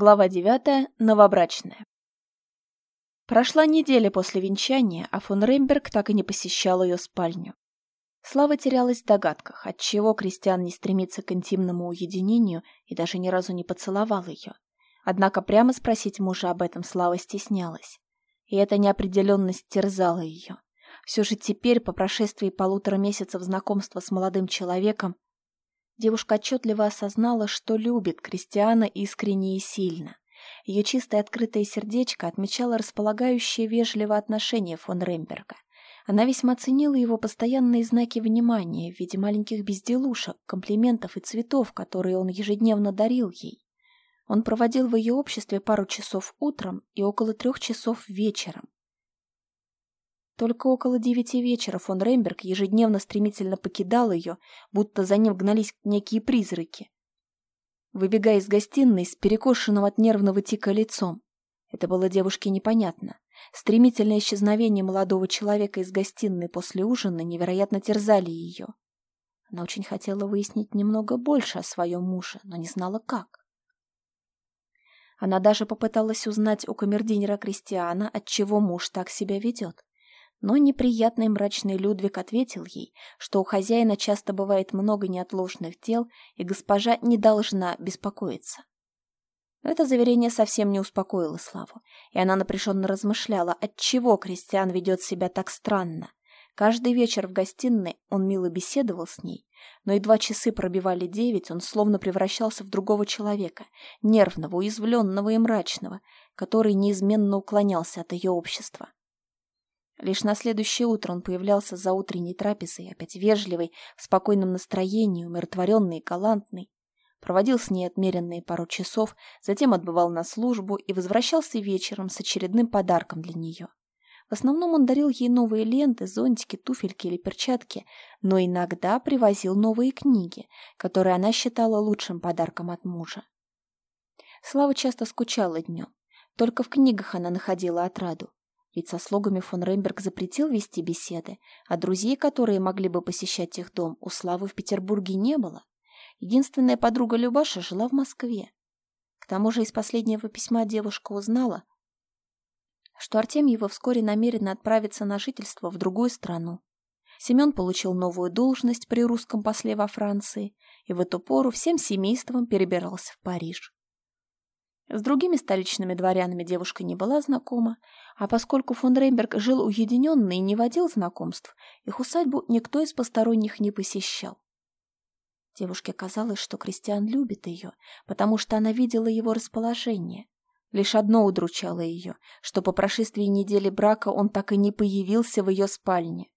Глава девятая. Новобрачная. Прошла неделя после венчания, а фон Ремберг так и не посещал ее спальню. Слава терялась в догадках, отчего Кристиан не стремится к интимному уединению и даже ни разу не поцеловал ее. Однако прямо спросить мужа об этом Слава стеснялась. И эта неопределенность терзала ее. Все же теперь, по прошествии полутора месяцев знакомства с молодым человеком, Девушка отчетливо осознала, что любит Кристиана искренне и сильно. Ее чистое открытое сердечко отмечало располагающее вежливое отношение фон Ремберга. Она весьма ценила его постоянные знаки внимания в виде маленьких безделушек, комплиментов и цветов, которые он ежедневно дарил ей. Он проводил в ее обществе пару часов утром и около трех часов вечером. Только около девяти вечера фон Ремберг ежедневно стремительно покидал ее, будто за ним гнались некие призраки. Выбегая из гостиной с перекошенным от нервного тика лицом. Это было девушке непонятно. Стремительное исчезновение молодого человека из гостиной после ужина невероятно терзали ее. Она очень хотела выяснить немного больше о своем муже, но не знала как. Она даже попыталась узнать у камердинера Кристиана, отчего муж так себя ведет. Но неприятный мрачный Людвиг ответил ей, что у хозяина часто бывает много неотложных дел, и госпожа не должна беспокоиться. Это заверение совсем не успокоило Славу, и она напряженно размышляла, отчего Кристиан ведет себя так странно. Каждый вечер в гостиной он мило беседовал с ней, но едва часы пробивали девять, он словно превращался в другого человека, нервного, уязвленного и мрачного, который неизменно уклонялся от ее общества. Лишь на следующее утро он появлялся за утренней трапезой, опять вежливый, в спокойном настроении, умиротворенный и галантный. Проводил с ней отмеренные пару часов, затем отбывал на службу и возвращался вечером с очередным подарком для нее. В основном он дарил ей новые ленты, зонтики, туфельки или перчатки, но иногда привозил новые книги, которые она считала лучшим подарком от мужа. Слава часто скучала днем. Только в книгах она находила отраду. Ведь со слугами фон Ремберг запретил вести беседы, а друзей, которые могли бы посещать их дом, у Славы в Петербурге не было. Единственная подруга Любаша жила в Москве. К тому же из последнего письма девушка узнала, что Артемьева вскоре намерена отправиться на жительство в другую страну. Семен получил новую должность при русском после во Франции и в эту пору всем семейством перебирался в Париж. С другими столичными дворянами девушка не была знакома, а поскольку фон Рейнберг жил уединенно и не водил знакомств, их усадьбу никто из посторонних не посещал. Девушке казалось, что Кристиан любит ее, потому что она видела его расположение. Лишь одно удручало ее, что по прошествии недели брака он так и не появился в ее спальне.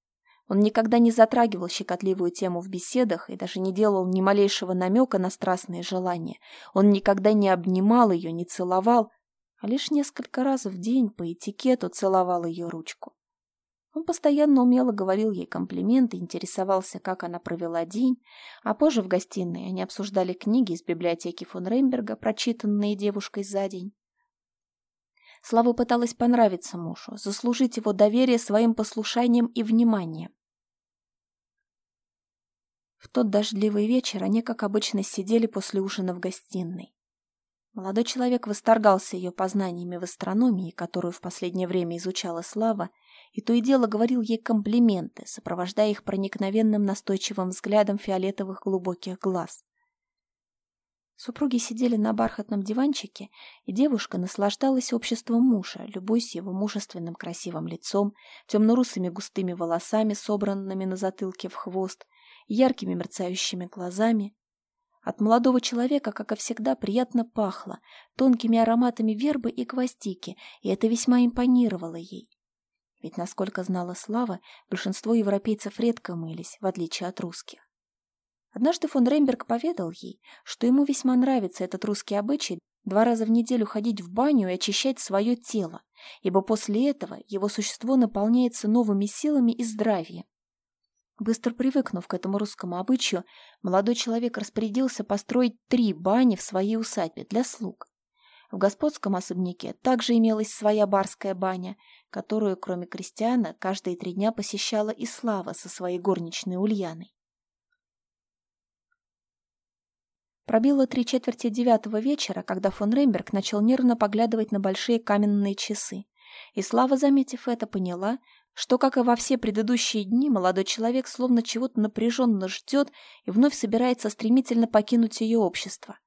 Он никогда не затрагивал щекотливую тему в беседах и даже не делал ни малейшего намека на страстные желания. Он никогда не обнимал ее, не целовал, а лишь несколько раз в день по этикету целовал ее ручку. Он постоянно умело говорил ей комплименты, интересовался, как она провела день, а позже в гостиной они обсуждали книги из библиотеки фон Ремберга, прочитанные девушкой за день. Слава пыталась понравиться мужу, заслужить его доверие своим послушанием и вниманием. В тот дождливый вечер они, как обычно, сидели после ужина в гостиной. Молодой человек восторгался ее познаниями в астрономии, которую в последнее время изучала Слава, и то и дело говорил ей комплименты, сопровождая их проникновенным настойчивым взглядом фиолетовых глубоких глаз. Супруги сидели на бархатном диванчике, и девушка наслаждалась обществом мужа, любуясь его мужественным красивым лицом, темно-русыми густыми волосами, собранными на затылке в хвост, яркими мерцающими глазами. От молодого человека, как и всегда, приятно пахло, тонкими ароматами вербы и гвоздики, и это весьма импонировало ей. Ведь, насколько знала Слава, большинство европейцев редко мылись, в отличие от русских. Однажды фон Ремберг поведал ей, что ему весьма нравится этот русский обычай два раза в неделю ходить в баню и очищать свое тело, ибо после этого его существо наполняется новыми силами и здравием. Быстро привыкнув к этому русскому обычаю, молодой человек распорядился построить три бани в своей усадьбе для слуг. В господском особняке также имелась своя барская баня, которую, кроме крестьяна, каждые три дня посещала и Слава со своей горничной Ульяной. Пробило три четверти девятого вечера, когда фон Ремберг начал нервно поглядывать на большие каменные часы. И Слава, заметив это, поняла, что, как и во все предыдущие дни, молодой человек словно чего-то напряженно ждет и вновь собирается стремительно покинуть ее общество.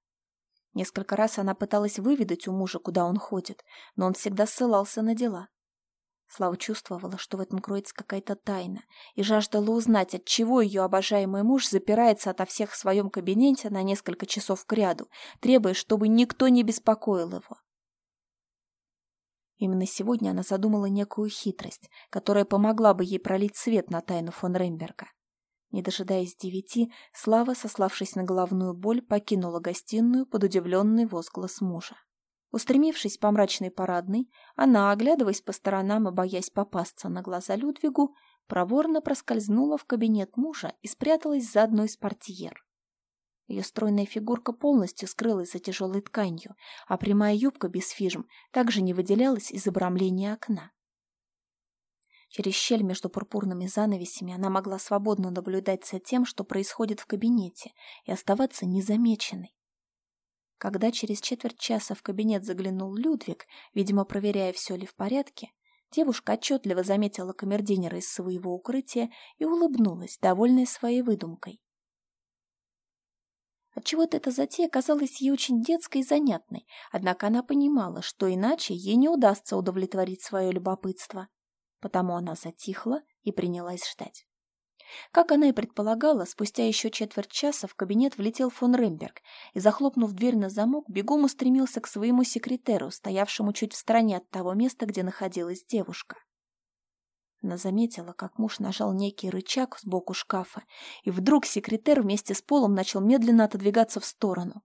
Несколько раз она пыталась выведать у мужа, куда он ходит, но он всегда ссылался на дела. Слава чувствовала, что в этом кроется какая-то тайна, и жаждала узнать, от чего ее обожаемый муж запирается ото всех в своем кабинете на несколько часов кряду, требуя, чтобы никто не беспокоил его. Именно сегодня она задумала некую хитрость, которая помогла бы ей пролить свет на тайну фон Ремберга. Не дожидаясь девяти, Слава, сославшись на головную боль, покинула гостиную под удивленный возглас мужа. Устремившись по мрачной парадной, она, оглядываясь по сторонам и боясь попасться на глаза Людвигу, проворно проскользнула в кабинет мужа и спряталась за одной из портьер. Ее стройная фигурка полностью скрылась за тяжелой тканью, а прямая юбка без фижм также не выделялась из обрамления окна. Через щель между пурпурными занавесями она могла свободно наблюдать за тем, что происходит в кабинете, и оставаться незамеченной. Когда через четверть часа в кабинет заглянул Людвиг, видимо, проверяя, все ли в порядке, девушка отчетливо заметила камердинера из своего укрытия и улыбнулась, довольная своей выдумкой. Отчего-то эта затея казалась ей очень детской и занятной, однако она понимала, что иначе ей не удастся удовлетворить свое любопытство. Потому она затихла и принялась ждать. Как она и предполагала, спустя еще четверть часа в кабинет влетел фон Ремберг и, захлопнув дверь на замок, бегом устремился к своему секретеру, стоявшему чуть в стороне от того места, где находилась девушка. Она заметила, как муж нажал некий рычаг сбоку шкафа, и вдруг секретер вместе с полом начал медленно отодвигаться в сторону.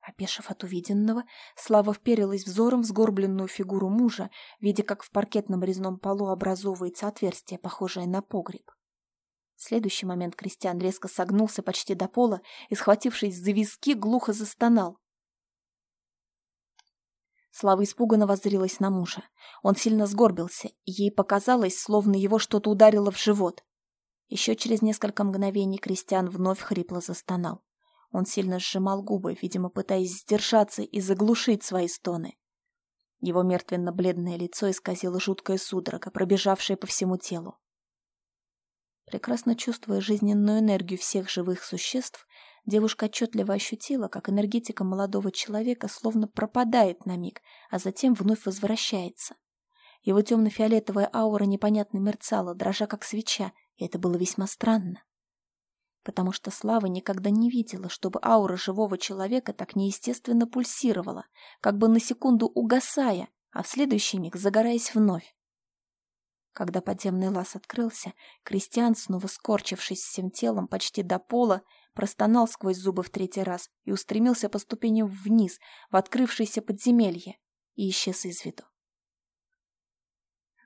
Опешив от увиденного, Слава вперилась взором в сгорбленную фигуру мужа, видя, как в паркетном резном полу образовывается отверстие, похожее на погреб. В следующий момент Кристиан резко согнулся почти до пола и, схватившись за виски, глухо застонал. Слава испуганно воззрилась на мужа. Он сильно сгорбился, ей показалось, словно его что-то ударило в живот. Еще через несколько мгновений Кристиан вновь хрипло застонал. Он сильно сжимал губы, видимо, пытаясь сдержаться и заглушить свои стоны. Его мертвенно-бледное лицо исказило жуткая судорога, пробежавшая по всему телу. Прекрасно чувствуя жизненную энергию всех живых существ, девушка отчетливо ощутила, как энергетика молодого человека словно пропадает на миг, а затем вновь возвращается. Его темно-фиолетовая аура непонятно мерцала, дрожа как свеча, и это было весьма странно. Потому что Слава никогда не видела, чтобы аура живого человека так неестественно пульсировала, как бы на секунду угасая, а в следующий миг загораясь вновь. Когда подземный лаз открылся, Кристиан, снова скорчившись всем телом почти до пола, простонал сквозь зубы в третий раз и устремился по ступеням вниз, в открывшееся подземелье, и исчез из виду.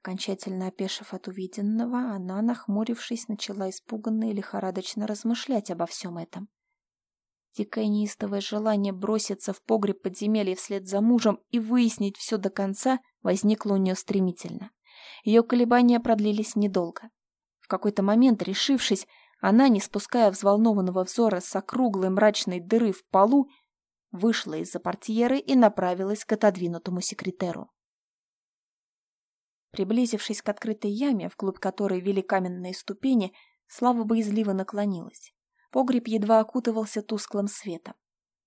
Окончательно опешив от увиденного, она, нахмурившись, начала испуганно и лихорадочно размышлять обо всем этом. Дикое неистовое желание броситься в погреб подземелья вслед за мужем и выяснить все до конца возникло у нее стремительно. Ее колебания продлились недолго. В какой-то момент, решившись, она, не спуская взволнованного взора с округлой мрачной дыры в полу, вышла из-за портьеры и направилась к отодвинутому секретеру. Приблизившись к открытой яме, вглубь которой вели каменные ступени, Слава боязливо наклонилась. Погреб едва окутывался тусклым светом.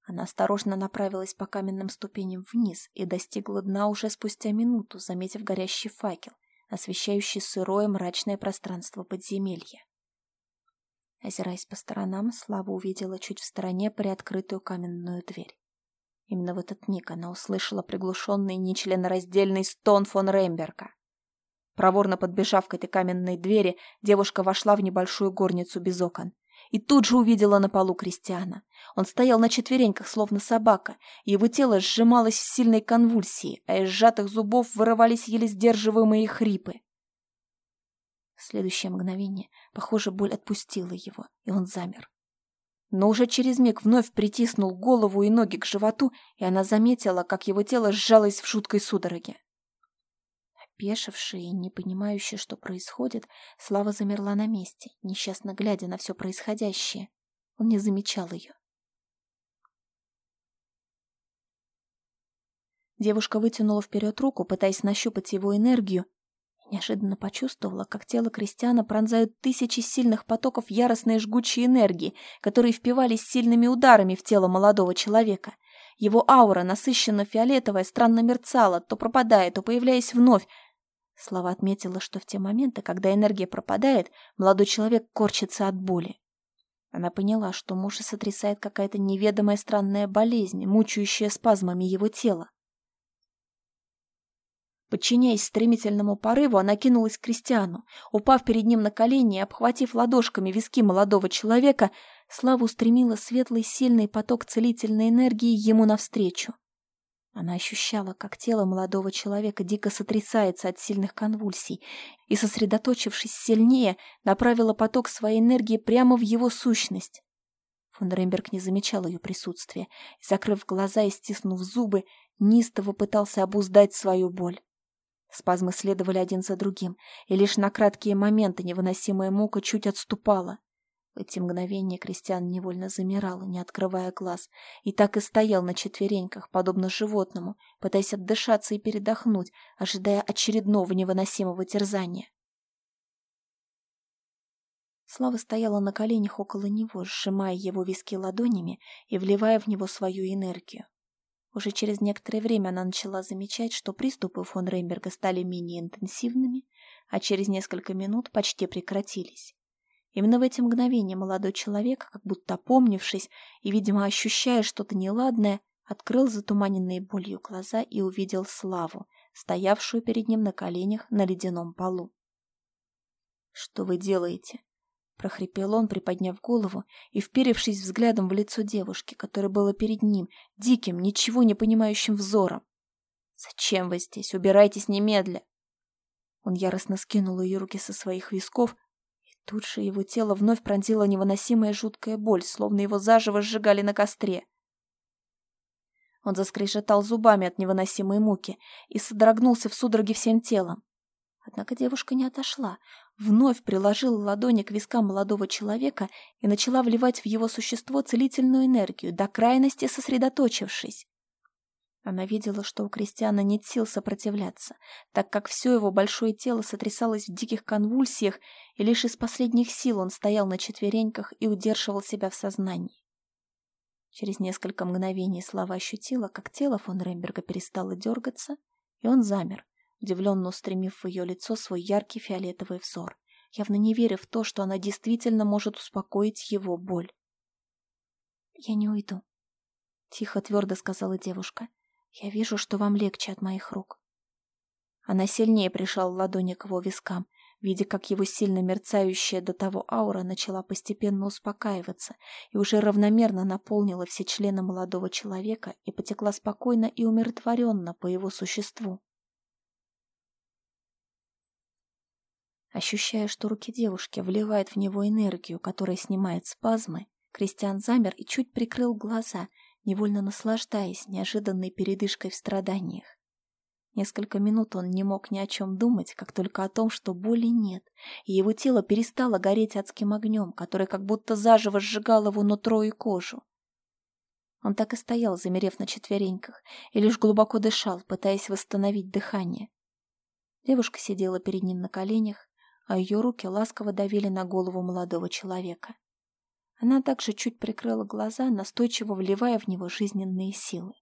Она осторожно направилась по каменным ступеням вниз и достигла дна уже спустя минуту, заметив горящий факел, освещающий сырое мрачное пространство подземелья. Озираясь по сторонам, Слава увидела чуть в стороне приоткрытую каменную дверь. Именно в этот миг она услышала приглушенный нечленораздельный стон фон Ремберга. Проворно подбежав к этой каменной двери, девушка вошла в небольшую горницу без окон и тут же увидела на полу Кристиана. Он стоял на четвереньках, словно собака, его тело сжималось в сильной конвульсии, а из сжатых зубов вырывались еле сдерживаемые хрипы. Следующее мгновение, похоже, боль отпустила его, и он замер. Но уже через миг вновь притиснул голову и ноги к животу, и она заметила, как его тело сжалось в шуткой судороге. Опешившая и не понимающая, что происходит, Слава замерла на месте, несчастно глядя на все происходящее. Он не замечал ее. Девушка вытянула вперед руку, пытаясь нащупать его энергию, Неожиданно почувствовала, как тело Кристиана пронзают тысячи сильных потоков яростной жгучей энергии, которые впивались сильными ударами в тело молодого человека. Его аура, насыщенно фиолетовая, странно мерцала, то пропадая, то появляясь вновь. Слава отметила, что в те моменты, когда энергия пропадает, молодой человек корчится от боли. Она поняла, что мужа сотрясает какая-то неведомая странная болезнь, мучающая спазмами его тела. Подчиняясь стремительному порыву, она кинулась к Кристиану. Упав перед ним на колени и обхватив ладошками виски молодого человека, Слава устремила светлый сильный поток целительной энергии ему навстречу. Она ощущала, как тело молодого человека дико сотрясается от сильных конвульсий, и, сосредоточившись сильнее, направила поток своей энергии прямо в его сущность. Фон Ремберг не замечал ее присутствия, и, закрыв глаза и стиснув зубы, неистово пытался обуздать свою боль. Спазмы следовали один за другим, и лишь на краткие моменты невыносимая мука чуть отступала. В эти мгновения Кристиан невольно замирал, не открывая глаз, и так и стоял на четвереньках, подобно животному, пытаясь отдышаться и передохнуть, ожидая очередного невыносимого терзания. Слава стояла на коленях около него, сжимая его виски ладонями и вливая в него свою энергию. Уже через некоторое время она начала замечать, что приступы фон Рейнберга стали менее интенсивными, а через несколько минут почти прекратились. Именно в эти мгновения молодой человек, как будто опомнившись и, видимо, ощущая что-то неладное, открыл затуманенные болью глаза и увидел Славу, стоявшую перед ним на коленях на ледяном полу. «Что вы делаете?» — прохрипел он, приподняв голову и вперевшись взглядом в лицо девушки, которая была перед ним, диким, ничего не понимающим взором. «Зачем вы здесь? Убирайтесь немедля!» Он яростно скинул ее руки со своих висков, и тут же его тело вновь пронзила невыносимая жуткая боль, словно его заживо сжигали на костре. Он заскрежетал зубами от невыносимой муки и содрогнулся в судороге всем телом. Однако девушка не отошла, вновь приложила ладони к вискам молодого человека и начала вливать в его существо целительную энергию, до крайности сосредоточившись. Она видела, что у Кристиана нет сил сопротивляться, так как все его большое тело сотрясалось в диких конвульсиях, и лишь из последних сил он стоял на четвереньках и удерживал себя в сознании. Через несколько мгновений Слава ощутила, как тело фон Ремберга перестало дергаться, и он замер, удивленно устремив в ее лицо свой яркий фиолетовый взор, явно не веря в то, что она действительно может успокоить его боль. «Я не уйду», — тихо твердо сказала девушка. «Я вижу, что вам легче от моих рук». Она сильнее прижала ладони к его вискам, видя, как его сильно мерцающая до того аура начала постепенно успокаиваться и уже равномерно наполнила все члены молодого человека и потекла спокойно и умиротворенно по его существу. Ощущая, что руки девушки вливают в него энергию, которая снимает спазмы, Кристиан замер и чуть прикрыл глаза, невольно наслаждаясь неожиданной передышкой в страданиях. Несколько минут он не мог ни о чем думать, как только о том, что боли нет, и его тело перестало гореть адским огнем, который как будто заживо сжигал его нутро и кожу. Он так и стоял, замерев на четвереньках, и лишь глубоко дышал, пытаясь восстановить дыхание. Девушка сидела перед ним на коленях, а ее руки ласково давили на голову молодого человека. Она также чуть прикрыла глаза, настойчиво вливая в него жизненные силы.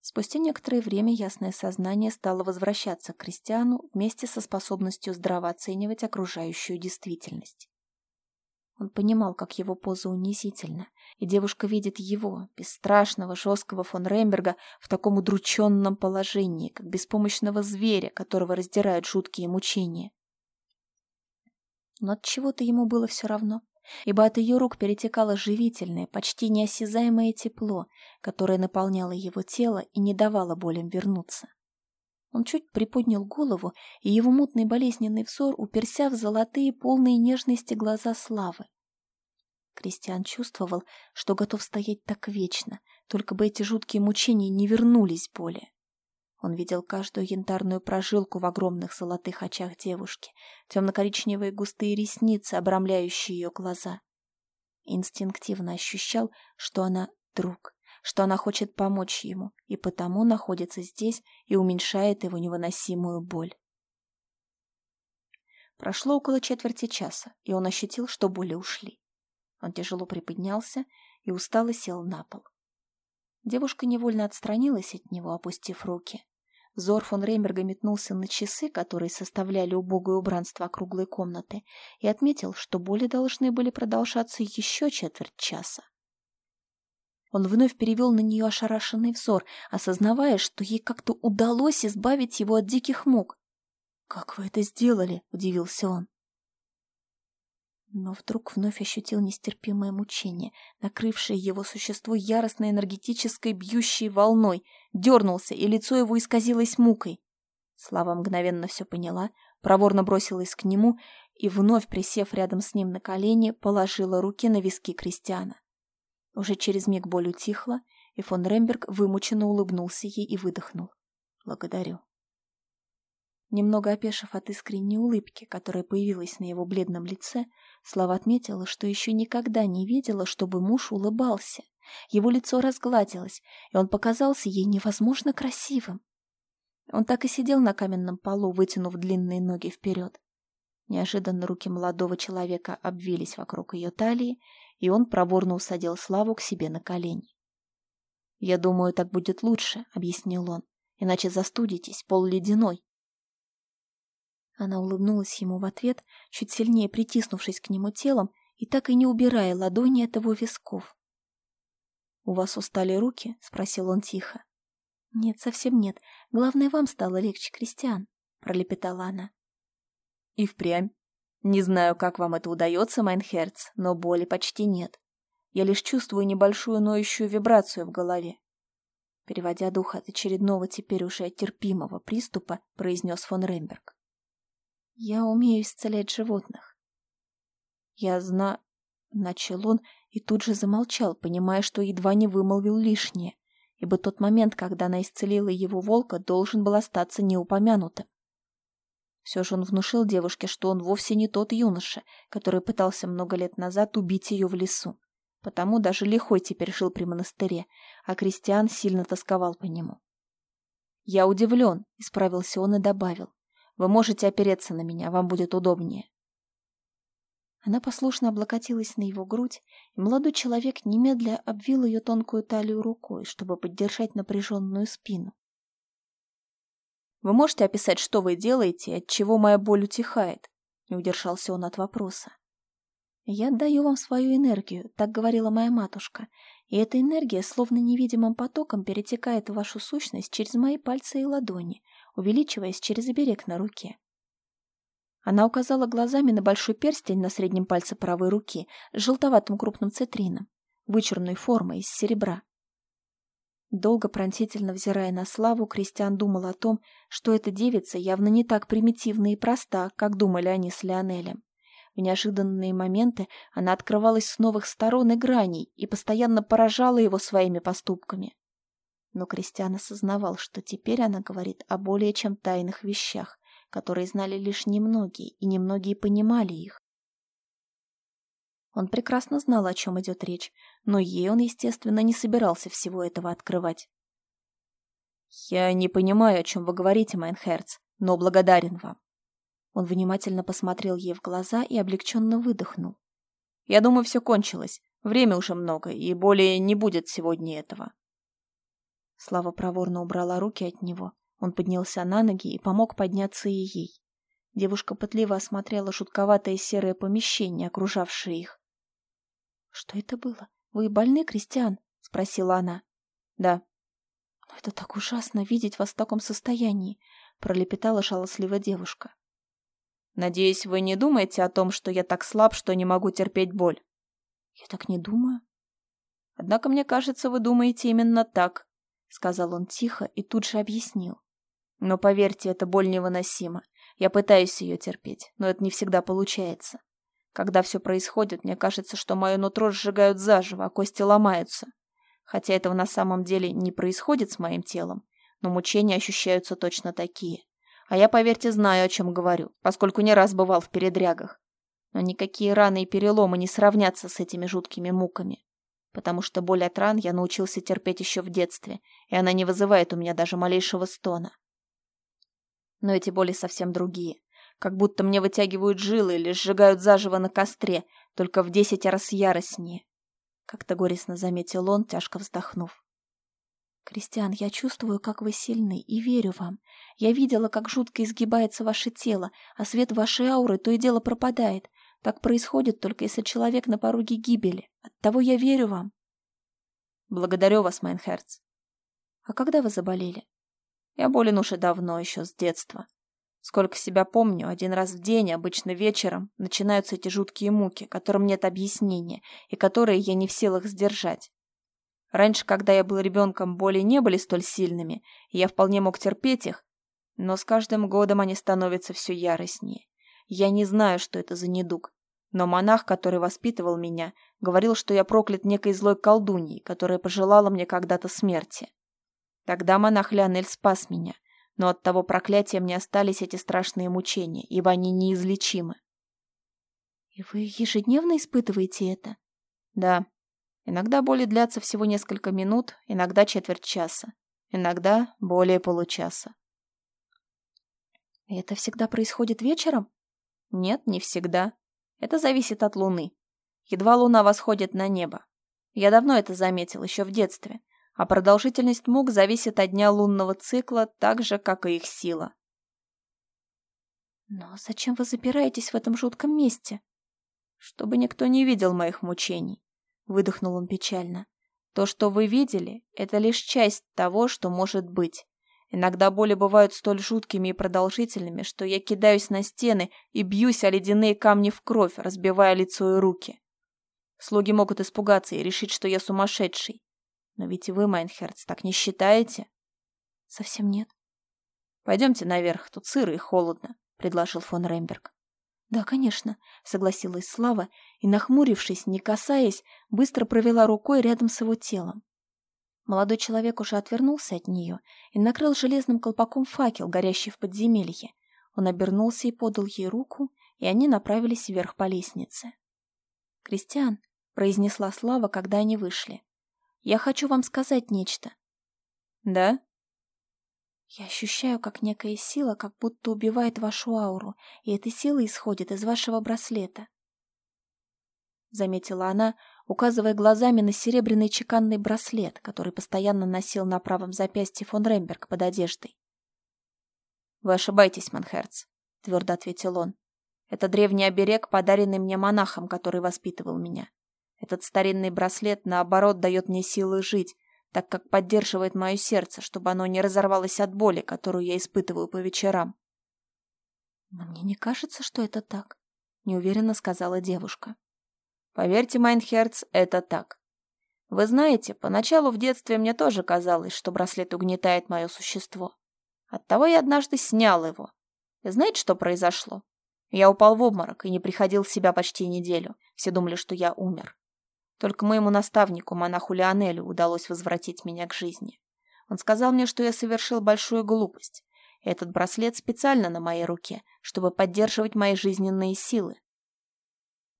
Спустя некоторое время ясное сознание стало возвращаться к Кристиану вместе со способностью здраво оценивать окружающую действительность. Он понимал, как его поза унизительна, и девушка видит его, бесстрашного, жесткого фон Ремберга, в таком удрученном положении, как беспомощного зверя, которого раздирают жуткие мучения. Но от чего-то ему было все равно, ибо от ее рук перетекало живительное, почти неосязаемое тепло, которое наполняло его тело и не давало болям вернуться. Он чуть приподнял голову, и его мутный болезненный взор уперся в золотые, полные нежности глаза славы. Кристиан чувствовал, что готов стоять так вечно, только бы эти жуткие мучения не вернулись более. Он видел каждую янтарную прожилку в огромных золотых очах девушки, темно-коричневые густые ресницы, обрамляющие ее глаза. Инстинктивно ощущал, что она друг, что она хочет помочь ему, и потому находится здесь и уменьшает его невыносимую боль. Прошло около четверти часа, и он ощутил, что боли ушли. Он тяжело приподнялся и устало сел на пол. Девушка невольно отстранилась от него, опустив руки. Взор фон Реймберга метнулся на часы, которые составляли убогое убранство округлой комнаты, и отметил, что боли должны были продолжаться еще четверть часа. Он вновь перевел на нее ошарашенный взор, осознавая, что ей как-то удалось избавить его от диких мук. «Как вы это сделали?» — удивился он но вдруг вновь ощутил нестерпимое мучение, накрывшее его существо яростной энергетической бьющей волной, дернулся, и лицо его исказилось мукой. Слава мгновенно все поняла, проворно бросилась к нему и, вновь присев рядом с ним на колени, положила руки на виски Кристиана. Уже через миг боль утихла, и фон Ремберг вымученно улыбнулся ей и выдохнул. «Благодарю». Немного опешив от искренней улыбки, которая появилась на его бледном лице, Слава отметила, что еще никогда не видела, чтобы муж улыбался. Его лицо разгладилось, и он показался ей невозможно красивым. Он так и сидел на каменном полу, вытянув длинные ноги вперед. Неожиданно руки молодого человека обвились вокруг ее талии, и он проворно усадил Славу к себе на колени. «Я думаю, так будет лучше», — объяснил он, — «иначе застудитесь, пол ледяной». Она улыбнулась ему в ответ, чуть сильнее притиснувшись к нему телом и так и не убирая ладони от его висков. «У вас устали руки?» — спросил он тихо. «Нет, совсем нет. Главное, вам стало легче, Кристиан», — пролепетала она. «И впрямь. Не знаю, как вам это удается, mein Herz, но боли почти нет. Я лишь чувствую небольшую ноющую вибрацию в голове. Переводя дух от очередного теперь уже терпимого приступа, произнес фон Ремберг. Я умею исцелять животных. Я знаю... Начал он и тут же замолчал, понимая, что едва не вымолвил лишнее, ибо тот момент, когда она исцелила его волка, должен был остаться неупомянутым. Все же он внушил девушке, что он вовсе не тот юноша, который пытался много лет назад убить ее в лесу. Потому даже лихой теперь жил при монастыре, а крестьян сильно тосковал по нему. «Я удивлен», — исправился он и добавил. Вы можете опереться на меня, вам будет удобнее. Она послушно облокотилась на его грудь, и молодой человек немедля обвил ее тонкую талию рукой, чтобы поддержать напряженную спину. «Вы можете описать, что вы делаете, от чего моя боль утихает?» Не удержался он от вопроса. «Я отдаю вам свою энергию», — так говорила моя матушка, и эта энергия словно невидимым потоком перетекает в вашу сущность через мои пальцы и ладони, увеличиваясь через оберег на руке. Она указала глазами на большой перстень на среднем пальце правой руки с желтоватым крупным цитрином, вычурной формой из серебра. Долго пронзительно взирая на славу, Кристиан думал о том, что эта девица явно не так примитивна и проста, как думали они с Леонелем. В неожиданные моменты она открывалась с новых сторон и граней и постоянно поражала его своими поступками. Но Кристиан осознавал, что теперь она говорит о более чем тайных вещах, которые знали лишь немногие, и немногие понимали их. Он прекрасно знал, о чем идет речь, но ей он, естественно, не собирался всего этого открывать. «Я не понимаю, о чем вы говорите, mein Herz, но благодарен вам». Он внимательно посмотрел ей в глаза и облегченно выдохнул. «Я думаю, все кончилось. Время уже много, и более не будет сегодня этого. Слава проворно убрала руки от него. Он поднялся на ноги и помог подняться и ей. Девушка пытливо осмотрела жутковатое серое помещение, окружавшее их. «Что это было? Вы больны, Кристиан?» — спросила она. «Да». «Это так ужасно видеть вас в таком состоянии», — пролепетала жалостливо девушка. «Надеюсь, вы не думаете о том, что я так слаб, что не могу терпеть боль?» «Я так не думаю». «Однако мне кажется, вы думаете именно так», — сказал он тихо и тут же объяснил. «Но поверьте, эта боль невыносима. Я пытаюсь ее терпеть, но это не всегда получается. Когда все происходит, мне кажется, что мое нутро сжигают заживо, а кости ломаются. Хотя этого на самом деле не происходит с моим телом, но мучения ощущаются точно такие. А я, поверьте, знаю, о чем говорю, поскольку не раз бывал в передрягах. Но никакие раны и переломы не сравнятся с этими жуткими муками потому что боль от ран я научился терпеть еще в детстве, и она не вызывает у меня даже малейшего стона. Но эти боли совсем другие. Как будто мне вытягивают жилы или сжигают заживо на костре, только в десять раз яростнее. Как-то горестно заметил он, тяжко вздохнув. «Кристиан, я чувствую, как вы сильны, и верю вам. Я видела, как жутко изгибается ваше тело, а свет вашей ауры то и дело пропадает. Так происходит только если человек на пороге гибели. Оттого я верю вам». «Благодарю вас, mein Herz». «А когда вы заболели?» «Я болен уже давно, еще с детства. Сколько себя помню, один раз в день, обычно вечером, начинаются эти жуткие муки, которым нет объяснения и которые я не в силах сдержать. Раньше, когда я был ребенком, боли не были столь сильными, и я вполне мог терпеть их, но с каждым годом они становятся все яростнее. Я не знаю, что это за недуг, но монах, который воспитывал меня, говорил, что я проклят некой злой колдуньей, которая пожелала мне когда-то смерти. Тогда монах Леонель спас меня, но от того проклятия мне остались эти страшные мучения, ибо они неизлечимы. «И вы ежедневно испытываете это?» «Да», Иногда боли длятся всего несколько минут, иногда четверть часа, иногда более получаса. И это всегда происходит вечером? Нет, не всегда. Это зависит от луны. Едва луна восходит на небо. Я давно это заметил, еще в детстве. А продолжительность мук зависит от дня лунного цикла, так же, как и их сила. Но зачем вы запираетесь в этом жутком месте? Чтобы никто не видел моих мучений выдохнул он печально. То, что вы видели, это лишь часть того, что может быть. Иногда боли бывают столь жуткими и продолжительными, что я кидаюсь на стены и бьюсь о ледяные камни в кровь, разбивая лицо и руки. Слуги могут испугаться и решить, что я сумасшедший. Но ведь и вы, mein Herz, так не считаете? Совсем нет. Пойдемте наверх, тут сыро и холодно, предложил фон Ремберг. «Да, конечно», — согласилась Слава и, нахмурившись, не касаясь, быстро провела рукой рядом с его телом. Молодой человек уже отвернулся от нее и накрыл железным колпаком факел, горящий в подземелье. Он обернулся и подал ей руку, и они направились вверх по лестнице. «Кристиан», — произнесла Слава, когда они вышли, — «я хочу вам сказать нечто». «Да?» Я ощущаю, как некая сила как будто убивает вашу ауру, и эта сила исходит из вашего браслета. Заметила она, указывая глазами на серебряный чеканный браслет, который постоянно носил на правом запястье фон Ремберг под одеждой. «Вы ошибаетесь, Манхерц», — твердо ответил он. «Это древний оберег, подаренный мне монахом, который воспитывал меня. Этот старинный браслет, наоборот, дает мне силы жить, так как поддерживает мое сердце, чтобы оно не разорвалось от боли, которую я испытываю по вечерам. «Но мне не кажется, что это так», — неуверенно сказала девушка. «Поверьте, mein Herz, это так. Вы знаете, поначалу в детстве мне тоже казалось, что браслет угнетает мое существо. Оттого я однажды снял его. И знаете, что произошло? Я упал в обморок и не приходил в себя почти неделю. Все думали, что я умер. Только моему наставнику, монаху Леонелю, удалось возвратить меня к жизни. Он сказал мне, что я совершил большую глупость. Этот браслет специально на моей руке, чтобы поддерживать мои жизненные силы.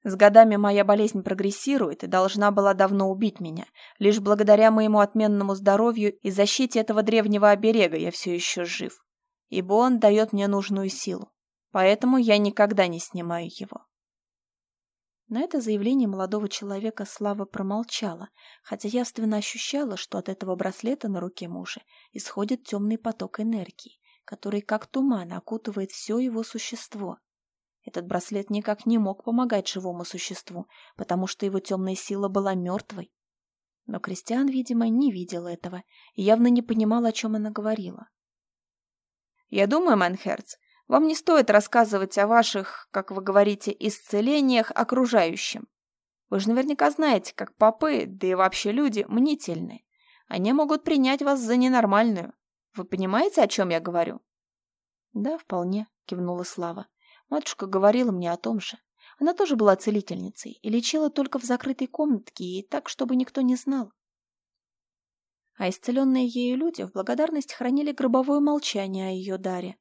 С годами моя болезнь прогрессирует и должна была давно убить меня. Лишь благодаря моему отменному здоровью и защите этого древнего оберега я все еще жив. Ибо он дает мне нужную силу. Поэтому я никогда не снимаю его. На это заявление молодого человека Слава промолчала, хотя явственно ощущала, что от этого браслета на руке мужа исходит темный поток энергии, который как туман окутывает все его существо. Этот браслет никак не мог помогать живому существу, потому что его темная сила была мертвой. Но Кристиан, видимо, не видел этого и явно не понимал, о чем она говорила. «Я думаю, Манхерц, вам не стоит рассказывать о ваших, как вы говорите, исцелениях окружающим. Вы же наверняка знаете, как попы, да и вообще люди, мнительны. Они могут принять вас за ненормальную. Вы понимаете, о чем я говорю?» «Да, вполне», — кивнула Слава. «Матушка говорила мне о том же. Она тоже была целительницей и лечила только в закрытой комнатке и так, чтобы никто не знал. А исцеленные ею люди в благодарность хранили гробовое молчание о ее даре.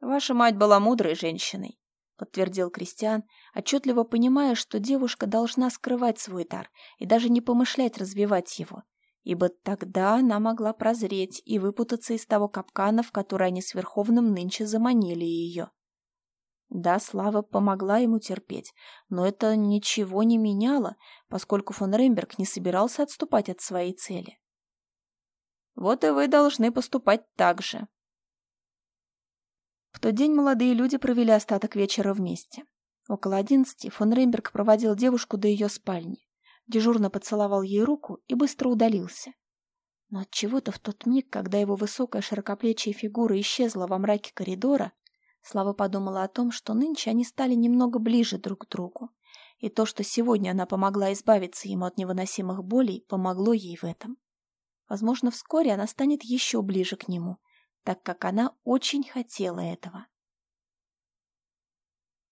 Ваша мать была мудрой женщиной. — подтвердил Кристиан, отчетливо понимая, что девушка должна скрывать свой дар и даже не помышлять развивать его, ибо тогда она могла прозреть и выпутаться из того капкана, в который они с Верховным нынче заманили ее. Да, Слава помогла ему терпеть, но это ничего не меняло, поскольку фон Ремберг не собирался отступать от своей цели. Вот и вы должны поступать так же. В тот день молодые люди провели остаток вечера вместе. Около одиннадцати фон Ремберг проводил девушку до ее спальни дежурно поцеловал ей руку и быстро удалился. Но от чего то в тот миг, когда его высокая широкоплечья фигура исчезла во мраке коридора, Слава подумала о том, что нынче они стали немного ближе друг к другу, и то, что сегодня она помогла избавиться ему от невыносимых болей, помогло ей в этом. Возможно, вскоре она станет еще ближе к нему, так как она очень хотела этого.